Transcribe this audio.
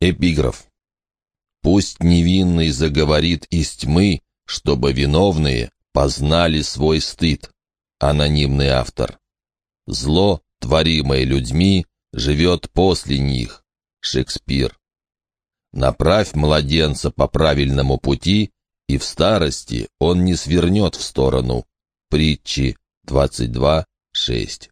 Эпиграф. «Пусть невинный заговорит из тьмы, чтобы виновные познали свой стыд». Анонимный автор. «Зло, творимое людьми, живет после них». Шекспир. «Направь младенца по правильному пути, и в старости он не свернет в сторону». Притчи 22.6.